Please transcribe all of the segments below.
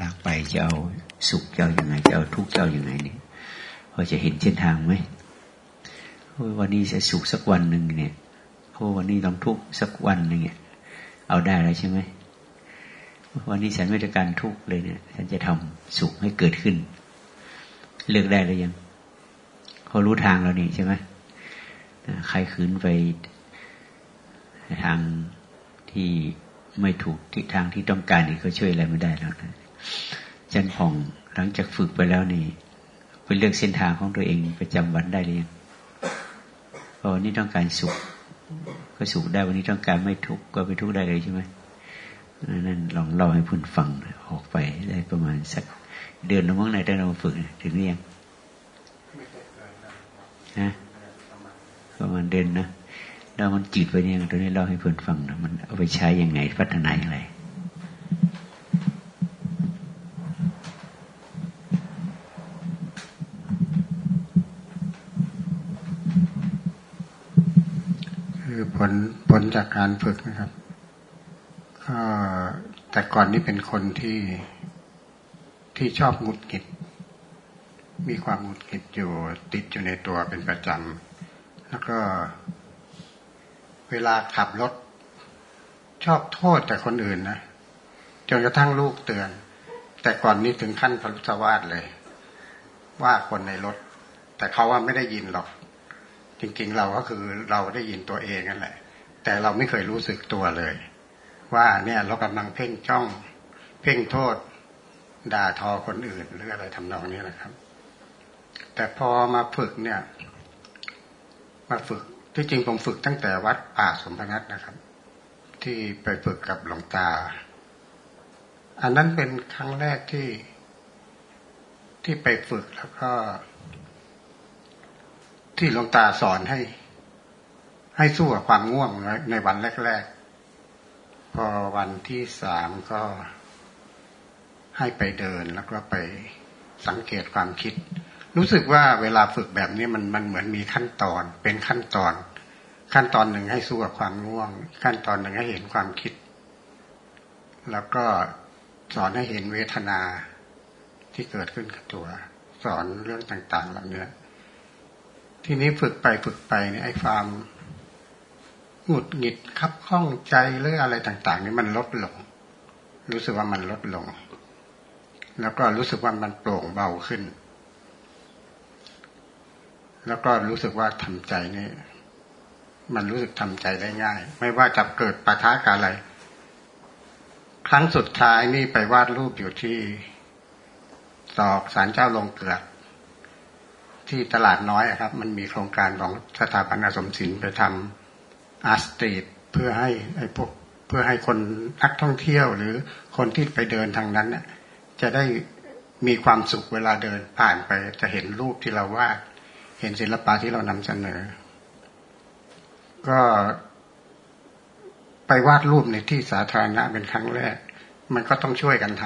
ลากไปจะเอาสุขจะเอาอยัางไงจะเอาทุกข์จะเอาอยัางไงเนี่ยพอจะเห็นเส้นทางไหมวันนี้จะสุขสักวันหนึ่งเนี่ยโอ้วันนี้ต้องทุกข์สักวันหนึ่งเนี่ยเอาได้แล้วใช่ไหมวันนี้ฉันไม่ต้องการทุกข์เลยเนี่ยฉันจะทำสุขให้เกิดขึ้น เลือกได้หรือยังเขารู้ทางแล้วนี่ใช่ไหมใครขืนไปทางที่ไม่ถูกทิศทางที่ต้องการนี่ก็ช่วยอะไรไม่ได้แล้วนะ จันผ่องหลังจากฝึกไปแล้วนี่ไปเลือกเส้นทางของตัวเองประจำวันได้หรือยังพอวันนี้ต้องการสุข ก็สุขได้วันนี้ต้องการไม่ทุกข์ก็ไม่ทุกข์ได้เลยใช่ไหมนั่นลองเล่าให้พุ่นฟังออกไปได้ประมาณสักเดือนละมั้งในได้เราฝึกถึงหรือยังนะประมาณเดือนนะแล้วมันจีดไปเนี่ยตรงนี้เล่าให้เพื่อนฟังนะมันเอาไปใช้ยังไงพัฒนาอย่างไร ผลผลจากการฝึกนะครับ ก็แต่ก่อนนี้เป็นคนที่ที่ชอบงุดกิด มีความงุดกิดอยู่ติดอยู่ในตัวเป็นประจำ แล้วก็เวลาขับรถ ชอบโทษแต่คนอื่นนะจนกระทั่งลูกเตือน แต่ก่อนนี้ถึงขั้นพลุสวาสเลย ว่าคนในรถ แต่เขาว่าไม่ได้ยินหรอก จริงๆเราก็คือเราได้ยินตัวเองนั่นแหละ แต่เราไม่เคยรู้สึกตัวเลย ว่าเนี่ยเรากำลังเพ่งจ้อง เพ่งโทษ ด่าทอคนอื่นหรืออะไรทำนองนี้นะครับ แต่พอมาฝึกเนี่ย มาฝึกที่จริงผมฝึกตั้งแต่วัดป่าสมพนัทนะครับ ที่ไปฝึกกับหลวงตา อันนั้นเป็นครั้งแรกที่ที่ไปฝึกแล้วก็ ที่หลวงตาสอนให้ ให้สู้กับความง่วงในวันแรก ๆ พอวันที่สามก็ให้ไปเดินแล้วก็ไปสังเกตความคิด รู้สึกว่าเวลาฝึกแบบนี้มันมันเหมือนมีขั้นตอน เป็นขั้นตอน ขั้นตอนหนึ่งให้สู้กับความง่วง ขั้นตอนหนึ่งให้เห็นความคิด แล้วก็สอนให้เห็นเวทนาที่เกิดขึ้นกับตัว สอนเรื่องต่าง ๆ เหล่านี้ ทีนี้ฝึกไปฝึกไปเนี่ยไอ้ความหงุดหงิดคับข้องใจหรืออะไรต่าง ๆ นี่มันลดลง รู้สึกว่ามันลดลง แล้วก็รู้สึกว่ามันโปร่งเบาขึ้น แล้วก็รู้สึกว่าทำใจนี่มันรู้สึกทำใจได้ง่าย ไม่ว่าจะเกิดปะทะกับอะไร ครั้งสุดท้ายนี่ไปวาดรูปอยู่ที่ตอกสารเจ้าลงเกือก ที่ตลาดน้อยครับ มันมีโครงการของสถาบันอาสมศิลป์ไปทำอาร์ตสตรีทเพื่อให้ไอ้พวกเพื่อให้คนนักท่องเที่ยวหรือคนที่ไปเดินทางนั้นเนี่ยจะได้มีความสุขเวลาเดินผ่านไปจะเห็นรูปที่เราวาดเห็นศิลปะที่เรานำเสนอ ก็ไปวาดรูปในที่สาธารณะเป็นครั้งแรก มันก็ต้องช่วยกันท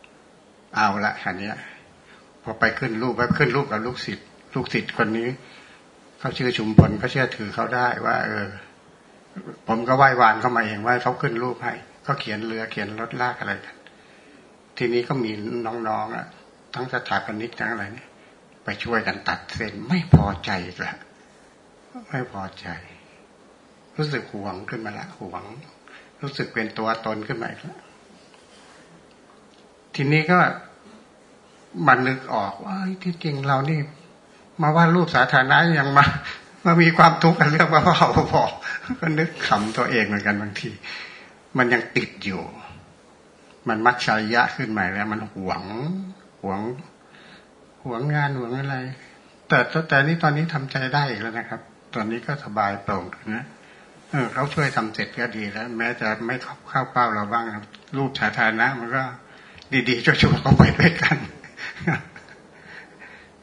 ำเอาละคันนี้ พอไปขึ้นรูปไปขึ้นรูปกับลูกศิษย์ลูกศิษย์คนนี้เขาชื่อชุมพลเขาเชื่อถือเขาได้ว่า เออ ผมก็ไหว้วานเข้ามาเองว่าเขาขึ้นรูปให้เขาเขียนเรือเขียนรถลากอะไรกันทีนี้ก็มีน้องๆอะ ทั้งสถาปนิกทั้งอะไรเนี่ยไปช่วยกันตัดเส้นไม่พอใจละไม่พอใจ รู้สึกหวงขึ้นมาละหวง รู้สึกเป็นตัวตนขึ้นมาแล้วทีนี้ก็ มันนึกออกว่าที่จริงเรานี่ มาว่ารูปสาธารณะยังมามามีความทุกข์กันเรื่องว่าเราพอก็นึกขำตัวเองเหมือนกันบางที มันยังติดอยู่ มันมักชัยยะขึ้นมาแล้ว มันหวงหวงหวงงานหวงอะไร แต่แต่นี้ตอนนี้ทำใจได้อีกแล้วนะครับ ตอนนี้ก็สบายโปร่งนะเออเขาช่วยทำเสร็จก็ดีแล้ว แม้จะไม่เข้าเป้าเราบ้างรูปสาธารณะมันก็ ดีๆช่วยๆเขาไปด้วยกัน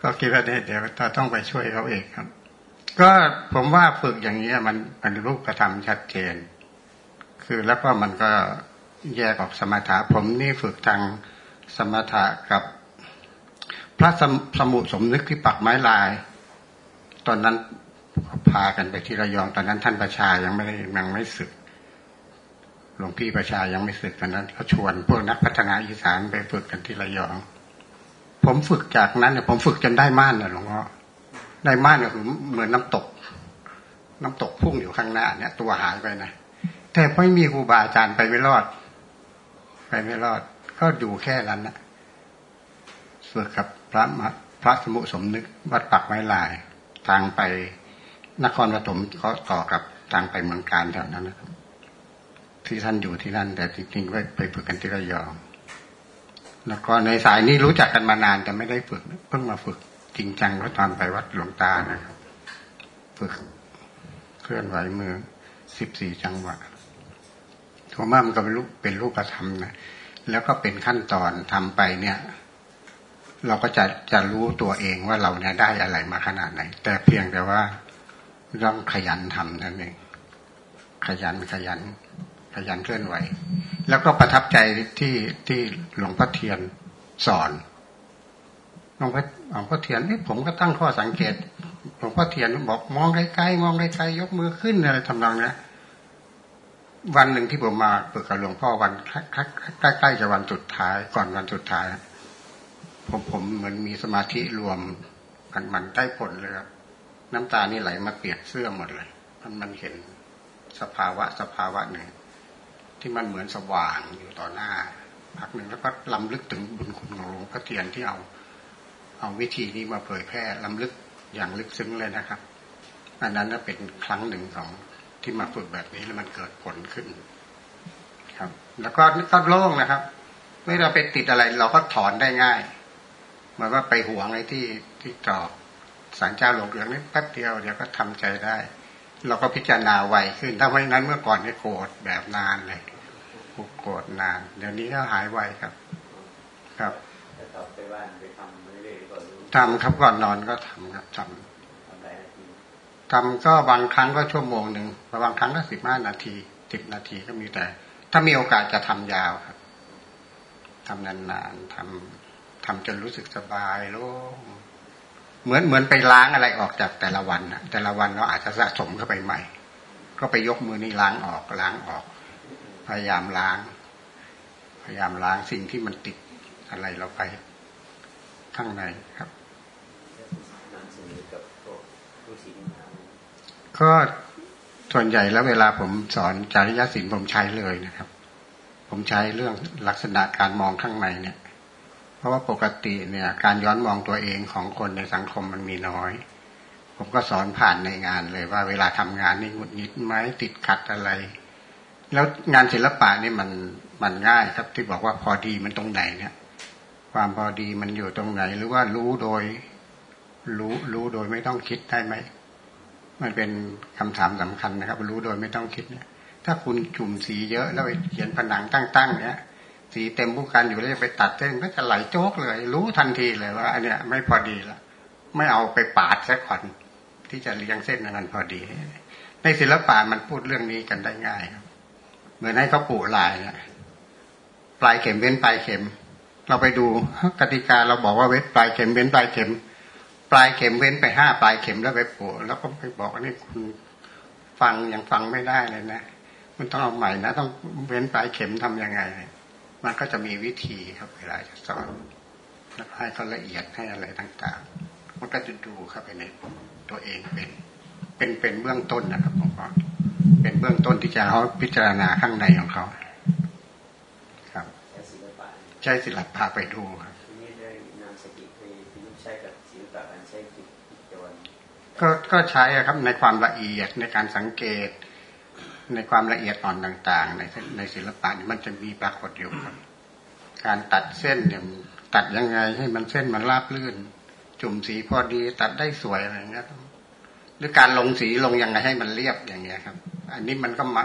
ก็คิดว่าเดี๋ยวเราต้องไปช่วยเขาเองครับ ก็ผมว่าฝึกอย่างนี้มันมันรูปกระทำชัดเจน คือแล้วก็มันก็แยกออกสมถะผมนี่ฝึกทางสมถะกับพระสมุสมนึกที่ปักไม้ลาย ตอนนั้นพากันไปที่ระยอง ตอนนั้นท่านประชายังไม่ได้ยังไม่สึกหลวงพี่ประชายังไม่ฝึกตอนนั้นเขาชวนพวกนักพัฒนาอีสานไปฝึกกันที่ระยอง ผมฝึกจากนั้นเนี่ยผมฝึกจนได้ม่านนะหลวงพ่อได้ม่านเนี่ยเหมือนน้ำตก น้ำตกพุ่งอยู่ข้างหน้าเนี่ย ตัวหายไปนะแต่ไม่มีครูบาอาจารย์ไปไม่รอด ไปไม่รอด ก็อยู่แค่นั้นนะฝึกกับพระพระสมุสมนึกวัดปักไม้ลาย ทางไปนครปฐมก็ต่อกับทางไปเมืองการแถวนั้นนะครับที่ท่านอยู่ที่นั่น แต่จริงๆไปไปฝึกกันที่ระยอง แล้วก็ในสายนี้รู้จักกันมานานแต่ไม่ได้ฝึกเพิ่งมาฝึกจริงจังก็ตอนไปวัดหลวงตานะครับ ฝึกเคลื่อนไหวมือสิบสี่จังหวะทั่วมามันก็เป็นรูปเป็นรูปธรรมนะแล้วก็เป็นขั้นตอนทำไปเนี่ย เราก็จะจะรู้ตัวเองว่าเราเนี่ยได้อะไรมาขนาดไหน แต่เพียงแต่ว่าต้องขยันทำนั่นเองขยันขยัน ขยันเคลื่อนไหว แล้วก็ประทับใจที่ที่หลวงพ่อเทียนสอนหลวงพ่อหลวงพ่อเทียนนี่ผมก็ตั้งข้อสังเกตหลวงพ่อเทียนบอกมองไกลๆมองไกลๆยกมือขึ้นอะไรทำนองนี้วันหนึ่งที่ผมมาเปิดกับหลวงพ่อวันใกล้ๆจะวันสุดท้ายก่อนวันสุดท้าย ผมผมเหมือนมีสมาธิรวมกันมันได้ผลเลยครับน้ำตานี่ไหลมาเปียกเสื้อหมดเลย มันมันเห็นสภาวะสภาวะหนึ่ง ที่มันเหมือนสว่างอยู่ต่อหน้าพักหนึ่งแล้วก็ลำลึกถึงบุญคุณของหลวงพ่อเทียนที่เอา เอาวิธีนี้มาเผยแพร่ลำลึกอย่างลึกซึ้งเลยนะครับอันนั้นเป็นครั้งหนึ่งของที่มาฝึกแบบนี้แล้วมันเกิดผลขึ้น ครับ แล้วก็ก็โล่งนะครับไม่เราไปติดอะไร เราก็ถอนได้ง่ายเหมือนว่าไปห่วงไอ้ที่ที่ตอบสารเจ้าหลงเหลืองนี่แป๊บเดียวเดี๋ยวก็ทำใจได้ เราก็พิจารณาไวขึ้นถ้าไม่นั้นเมื่อก่อนนี่โกรธแบบนานเลย โกรธนาน เดี๋ยวนี้ก็หายไวครับ ครับทำครับก่อนนอนก็ทำครับทำทำก็บางครั้งก็ชั่วโมงหนึ่งบางครั้งก็สิบห้านาทีสิบนาทีก็มีแต่ ถ้ามีโอกาสจะทำยาวครับทำนานๆทำทำจนรู้สึกสบายโล่งเหมือนเหมือนไปล้างอะไรออกจากแต่ละวันนะแต่ละวันเราอาจจะสะสมเข้าไปใหม่ ก็ไปยกมือนี่ล้างออกล้างออก พยายามล้าง พยายามล้างสิ่งที่มันติดอะไรเราไปข้างในครับก็ส่วนใหญ่แล้วเวลาผมสอนจริยศิลป์ผมใช้เลยนะครับ ผมใช้เรื่องลักษณะการมองข้างในเนี่ย เพราะว่าปกติเนี่ย การย้อนมองตัวเองของคนในสังคมมันมีน้อย ผมก็สอนผ่านในงานเลยว่าเวลาทำงานนี่หงุดหงิดไหมติดขัดอะไร แล้วงานศิลปะนี่มันมันง่ายครับที่บอกว่าพอดีมันตรงไหนเนี่ย ความพอดีมันอยู่ตรงไหน หรือว่ารู้โดย รู้รู้โดยไม่ต้องคิดได้ไหมมันเป็นคำถามสำคัญนะครับ รู้โดยไม่ต้องคิดเนี่ย ถ้าคุณจุ่มสีเยอะแล้วไปเขียนผนังตั้งๆเนี่ยสีเต็มผู้กันอยู่แล้วไปตัดเส้นก็จะไหลโจกเลย รู้ทันทีเลยว่าอันเนี้ยไม่พอดีละไม่เอาไปปาดสักก่อนที่จะเลี้ยงเส้นนั้นพอดี ในศิลปะมันพูดเรื่องนี้กันได้ง่ายครับ เหมือนให้เขาปูลายเนี่ยปลายเข็มเว้นปลายเข็ม เราไปดูกติกาเราบอกว่าเว้นปลายเข็มเว้นปลายเข็ม ปลายเข็มเว้นไปห้าปลายเข็มแล้วไปปูแล้วก็ไปบอกนี่คุณฟังยังฟังไม่ได้เลยนะมันต้องเอาใหม่นะต้องเว้นปลายเข็มทํำยังไง มันก็จะมีวิธีครับเวลาจะสอนแล้วให้เขาละเอียดให้อะไรต่างๆ มันก็จะดูเข้าไปในตัวเองเป็น เป็นเป็นเบื้องต้นนะครับผมก็ เป็นเบื้องต้นที่จะเขาพิจารณาข้างในของเขาครับใช้ศิลปะไปดูครับก็ก็ใช้ครับในความละเอียดในการสังเกต ในความละเอียดอ่อนต่าง ๆ ในในศิลปะนี่มันจะมีปรากฏอยู่ครับ การตัดเส้นเนี่ยตัดยังไงให้มันเส้นมันราบลื่น จุ่มสีพอดีตัดได้สวยอะไรเงี้ยหรือการลงสีลงยังไงให้มันเรียบอย่างเงี้ยครับ อันนี้มันก็มา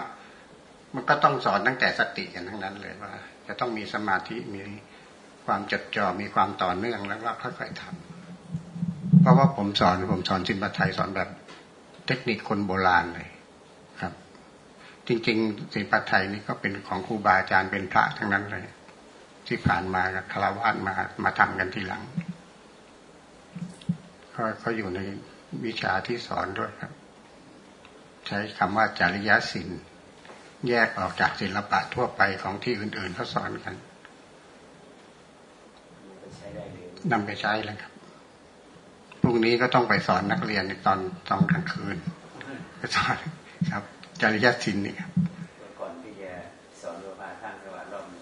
มันก็ต้องสอนตั้งแต่สติกันทั้งนั้นเลยว่า จะต้องมีสมาธิมีความจดจ่อมีความต่อเนื่องแล้วก็ค่อยๆทำเพราะว่าผมสอนผมสอนจินบัตไทยสอนแบบเทคนิคคนโบราณเลยครับ จริงๆศิลปไทยนี่ก็เป็นของครูบาอาจารย์เป็นพระทั้งนั้นเลย ที่ผ่านมากับคารวะมามาทำกันทีหลังก็เขาอยู่ในวิชาที่สอนด้วยครับ ใช้คำว่าจริยศิลป์แยกออกจากศิลปะทั่วไปของที่อื่นๆเขาสอนกันนำไปใช้แล้วครับพรุ่งนี้ก็ต้องไปสอนนักเรียนในตอนตอนกลางคืนไปสอนครับ จริยศิลป์นี่ครับก่อนที่จะสอนพาท่านก็ว่ารอบนึง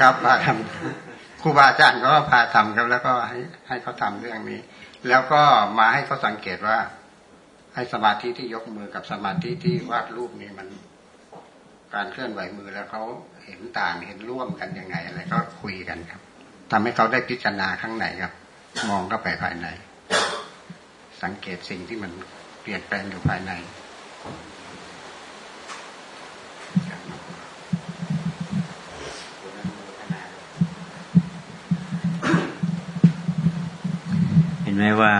ครับพาทำครูบาอาจารย์ก็พาทำครับแล้วก็ให้ให้เขาทำเรื่องนี้ แล้วก็มาให้เขาสังเกตว่า ให้สมาธิที่ยกมือกับสมาธิที่วาดรูปนี่มัน การเคลื่อนไหวมือแล้วเขาเห็นต่างเห็นร่วมกันยังไงอะไรก็คุยกันครับทำให้เขาได้พิจารณาข้างในครับ มองเข้าไปภายใน สังเกตสิ่งที่มันเปลี่ยนแปลงอยู่ภายในเห็นไหมว่า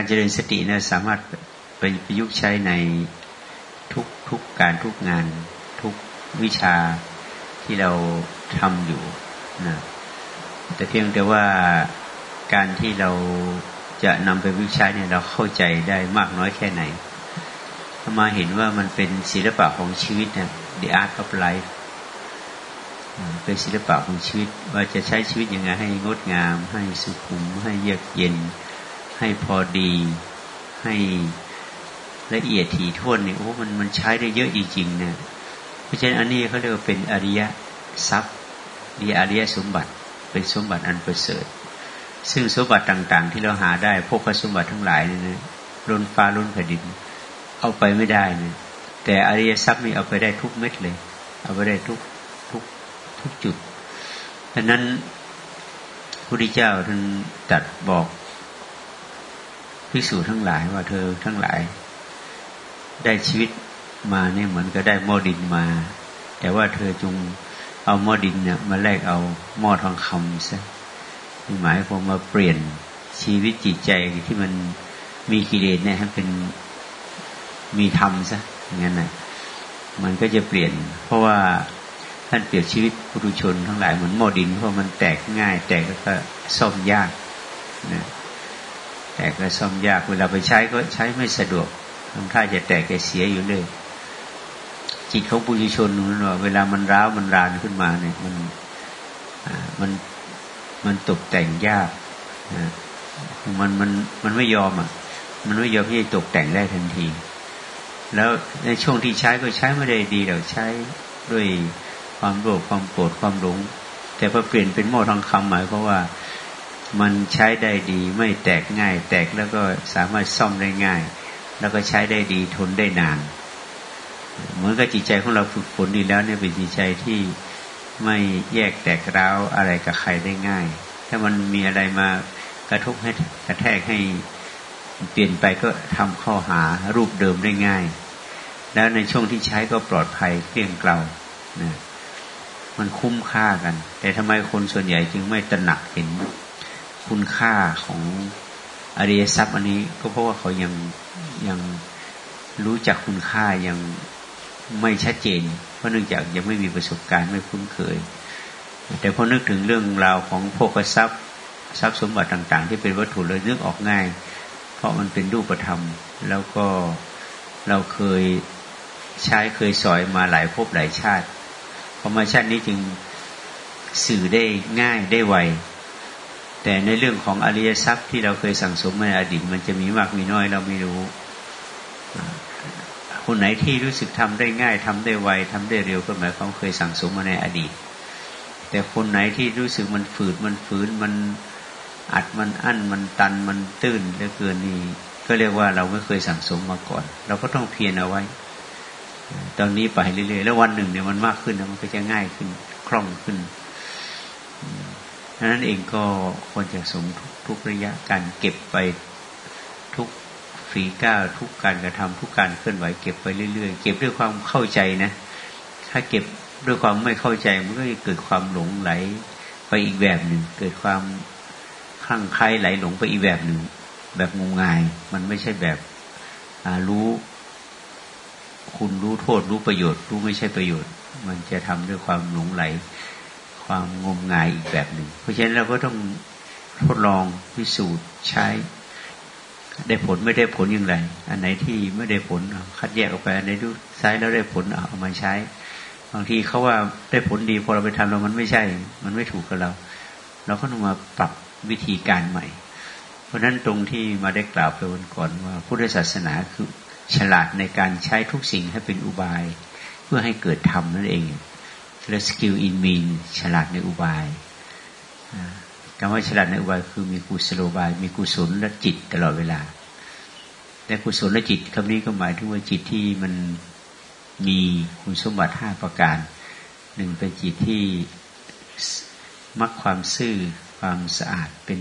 การเจริญสติเนี่ยสามารถไปประยุกต์ใช้ในทุกทุกการทุกงานทุกวิชาที่เราทำอยู่นะแต่เพียงแต่ว่าการที่เราจะนำไปวิชาเนี่ยเราเข้าใจได้มากน้อยแค่ไหนมาเห็นว่ามันเป็นศิลปะของชีวิตเนี่ย the art of life เป็นศิลปะของชีวิต ว่าจะใช้ชีวิตยังไงให้งดงาม ให้สุขุม ให้เยือกเย็น ให้พอดีให้ละเอียดถี่ถ้วนเนี่ยโอ้มันมันใช้ได้เยอะจริงๆเนี่ยเพราะฉะนั้นอันนี้เขาเรียกว่าเป็นอริยทรัพย์ดีอริยสมบัติเป็นสมบัติอันประเสริฐ ซึ่งสมบัติต่าง ๆ ที่เราหาได้พวกสมบัติทั้งหลายเนี่นะล้นฟ้าล้นแผ่นดิน เอาไปไม่ได้นะแต่อริยทรัพย์นี่เอาไปได้ทุกเม็ดเลย เอาไปได้ทุกทุกทุกจุดดังนั้นพระพุทธเจ้าท่านตัดบอก พิสูจทั้งหลายว่าเธอทั้งหลาย ได้ชีวิตมาเนี่ยเหมือนก็ได้หม้อดินมา แต่ว่าเธอจงเอาหม้อดินเนี่ยมาแลกเอาหม้อทองคำซะหมายความมาเปลี่ยนชีวิตจิตใจที่มันมีกิเลสเนี่ยให้เป็นมีธรรมซะอย่างนั้นนะมันก็จะเปลี่ยน เพราะว่าท่านเปรียบชีวิตปุถุชนทั้งหลายเหมือนหม้อดินเพราะมันแตกง่าย แตกแล้วก็ซ่อมยากนะ แตกก็ซ่อมยากเวลาไปใช้ก็ใช้ไม่สะดวกทำท่าจะแตกจะเสียอยู่เลยจิตของปุถุชนนั้นว่าเวลามันร้าวมันรานขึ้นมาเนี่ย มันมันมันตกแต่งยากมันมันมันไม่ยอมอะ มันไม่ยอมที่จะตกแต่งได้ทันที แล้วในช่วงที่ใช้ก็ใช้ไม่ได้ดีเราใช้ด้วยความโลภความโกรธความหลงแต่พอเปลี่ยนเป็นโม่ทองคำหมายเพราะว่า มันใช้ได้ดีไม่แตกง่าย แตกแล้วก็สามารถซ่อมได้ง่าย แล้วก็ใช้ได้ดีทนได้นานเหมือนกับจิตใจของเราฝึกฝนดีแล้วเนี่ยเป็นจิตใจที่ไม่แยกแตกร้าวอะไรกับใครได้ง่าย ถ้ามันมีอะไรมากระทบให้กระแทกให้เปลี่ยนไปก็ทำข้อหารูปเดิมได้ง่าย แล้วในช่วงที่ใช้ก็ปลอดภัยเกลี้ยงเกลานะมันคุ้มค่ากัน แต่ทำไมคนส่วนใหญ่จึงไม่ตระหนักเห็น คุณค่าของอริยทรัพย์อันนี้ ก็เพราะว่าเขายังยังรู้จักคุณค่ายังไม่ชัดเจน เพราะเนื่องจากยังไม่มีประสบการณ์ไม่คุ้นเคย แต่พอนึกถึงเรื่องราวของพวกทรัพย์ทรัพย์สมบัติต่าง ๆ ที่เป็นวัตถุเลยนึกออกง่าย เพราะมันเป็นรูปธรรม แล้วก็เราเคยใช้เคยสอยมาหลายภพหลายชาติพอมาชาตินี้จึงสื่อได้ง่ายได้ไว แต่ในเรื่องของอริยทรัพย์ที่เราเคยสั่งสมมาในอดีตมันจะมีมากมีน้อยเราไม่รู้คนไหนที่รู้สึกทำได้ง่ายทำได้ไวทำได้เร็วก็หมายความเคยสั่งสมมาในอดีต แต่คนไหนที่รู้สึกมันฝืดมันฝืนมันอัดมันอั้นมันตันมันตื้นเหลือเกินนี่ก็เรียกว่าเราไม่เคยสั่งสมมาก่อน เราก็ต้องเพียรเอาไว้ ตอนนี้ไปเรื่อยๆแล้ววันหนึ่งเนี่ยมันมากขึ้นมันก็จะง่ายขึ้นคล่องขึ้น ดังนั้นเองก็ควรจะสมทุกระยะการเก็บไปทุกฝีก้าวทุกการกระทำทุกการเคลื่อนไหวเก็บไปเรื่อยๆ เก็บด้วยความเข้าใจนะ ถ้าเก็บด้วยความไม่เข้าใจมันก็จะเกิดความหลงไหลไปอีกแบบหนึ่ง เกิดความคลั่งไคล้ไหลหลงไปอีกแบบหนึ่ง แบบงมงาย มันไม่ใช่แบบรู้คุณรู้โทษรู้ประโยชน์ รู้ไม่ใช่ประโยชน์ มันจะทำด้วยความหลงไหล ความงมงายอีกแบบหนึ่ง เพราะฉะนั้นเราก็ต้องทดลองพิสูจน์ใช้ ได้ผลไม่ได้ผลอย่างไร อันไหนที่ไม่ได้ผลคัดแยกออกไปอันไหนดูใช้แล้วได้ผลเอามาใช้ บางทีเขาว่าได้ผลดีพอเราไปทำเรามันไม่ใช่ มันไม่ถูกกับเรา เราก็ต้องมาปรับวิธีการใหม่ เพราะฉะนั้นตรงที่มาได้กล่าวไปวันก่อนว่าพุทธศาสนาคือฉลาดในการใช้ทุกสิ่งให้เป็นอุบาย เพื่อให้เกิดธรรมนั่นเอง และ skill in means ฉลาดในอุบายคำว่าฉลาดในอุบายคือมีกุศโลบาย มีกุศลและจิตตลอดเวลา แต่กุศลและจิตคำนี้ก็หมายถึงว่าจิตที่มันมีคุณสมบัติห้าประการ หนึ่งเป็นจิตที่มักความซื่อความสะอาดเป็น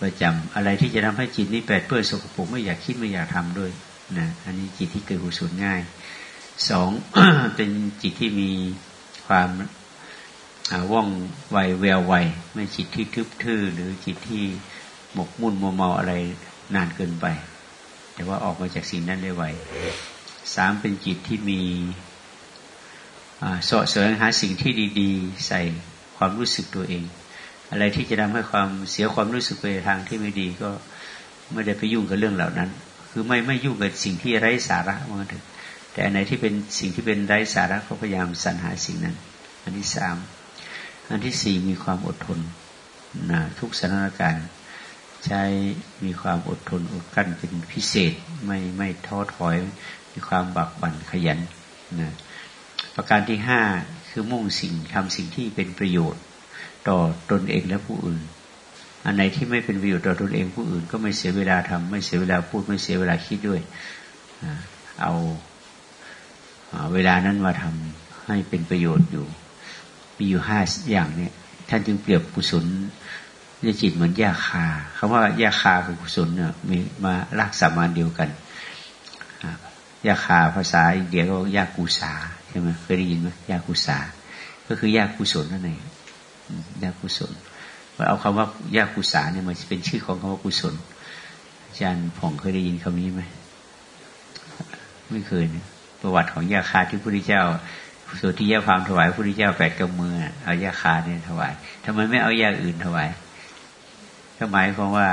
ประจำอะไรที่จะทำให้จิตนี้แปดเปื้อนสกปรกไม่อยากคิดไม่อยากทำด้วยนะอันนี้จิตที่เกิดกุศลง่ายสองเป็นจิตที่มี ความว่องไวแววไวไม่จิตที่ทึบทื่อหรือจิตที่หมกมุ่นมัวเมาอะไรนานเกินไป แต่ว่าออกมาจากสิ่งนั้นได้ไวสามเป็นจิตที่มีสาะเสริญหาสิ่งที่ดี ๆ ใส่ความรู้สึกตัวเอง อะไรที่จะทำให้ความเสียความรู้สึกไปทางที่ไม่ดีก็ไม่ได้ไปยุ่งกับเรื่องเหล่านั้น คือไม่ไม่ยุ่งกับสิ่งที่ไร้สาระว่าเถอะ แต่อันไหนที่เป็นสิ่งที่เป็นไร้สาระก็พยายามสรรหาสิ่งนั้น อันที่สามอันที่สี่มีความอดทนนะทุกสถานการณ์ใช้มีความอดทนอดกั้นเป็นพิเศษไม่ไม่ท้อถอย มีความบักบั่นขยันนะประการที่ห้าคือมุ่งสิ่งทำสิ่งที่เป็นประโยชน์ ต่อตนเองและผู้อื่น อันไหนที่ไม่เป็นประโยชน์ต่อตนเองผู้อื่น ก็ไม่เสียเวลาทำไม่เสียเวลาพูดไม่เสียเวลาคิดด้วย เอา เวลานั้นมาทำให้เป็นประโยชน์อยู่ มีอยู่ห้าอย่างเนี่ยท่านจึงเปรียบกุศลในจิตเหมือนยาคาคำว่ายาคากับกุศลเนี่ยมีมาลักษามานเดียวกันยาคาภาษาอินเดียก็ยากุสาใช่ไหมเคยได้ยินไหมยากุสาก็คือยากุศลนั่นเองยากุศลเอาคำว่ายากุสาเนี่ยมันเป็นชื่อของคำว่ากุศลอาจารย์ผ่องเคยได้ยินคำนี้ไหมไม่เคยเนี่ย ประวัติของยาคาที่พระพุทธเจ้าสุที่ยาความถวายพระพุทธเจ้าแปดกำมือเอายาคาเนี่ยถวายทำไมไม่เอายาอื่นถวายก็หมายความว่า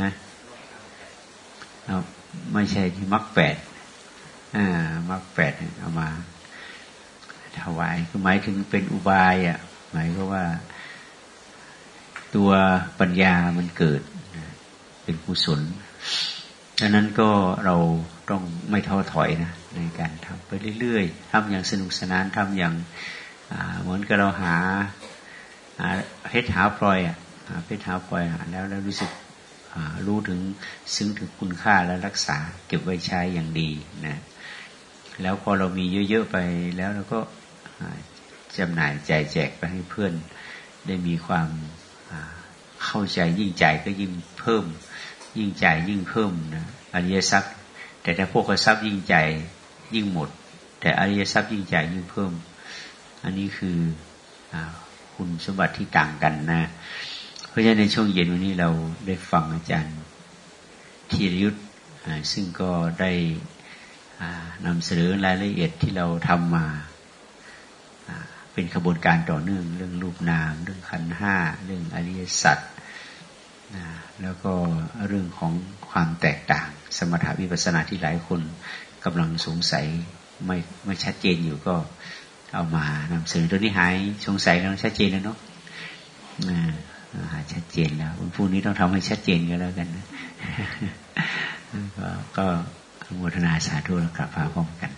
ฮะเอาไม่ใช่ที่มักแปดอ่ามักแปดเอามาถวายก็หมายถึงเป็นอุบายอะหมายก็ว่า ตัวปัญญามันเกิด เป็นกุศลดังนั้นก็เรา ต้องไม่ท้อถอยนะในการทำไปเรื่อยๆทำอย่างสนุกสนานทำอย่างเหมือนกับเราหาเพชรหาพลอยอะเพชรหาพลอยหาแล้วแล้วรู้สึกรู้ถึงซึ้งถึงคุณค่าและรักษาเก็บไว้ใช้อย่างดีนะแล้วพอเรามีเยอะๆไปแล้วเราก็จำหน่ายแจกแจกไปให้เพื่อนได้มีความเข้าใจยิ่งใจก็ยิ่งเพิ่ม ยิ่งใจยิ่งเพิ่มนะอริยทรัพย์ แต่ถ้าพวกทรัพย์ยิ่งใจยิ่งหมด แต่อริยทรัพย์ยิ่งใจยิ่งเพิ่ม อันนี้คืออคุณสมบัติที่ต่างกันนะ เพราะฉะนั้นในช่วงเย็นวันนี้เราได้ฟังอาจารย์ธีรยุทธ์ซึ่งก็ได้นำเสนอรายละเอียดที่เราทำมาเป็นขบวนการต่อเนื่อง เรื่องรูปนาม เรื่องขันห้า เรื่องอริยสัจ แล้วก็เรื่องของความแตกต่าง สมถะวิปัสนาที่หลายคนกำลังสงสัยไม่ไม่ชัดเจนอยู่ก็เอามานำเสนอตัวนี้หายสงสัยแล้วชัดเจนแล้วเนาะหาชัดเจนแล้ววันพรุ่งนี้ต้องทำให้ชัดเจนกันแล้วกันนะก็ก็โมทนาสาธุแล้วกลับพาพร้อมกัน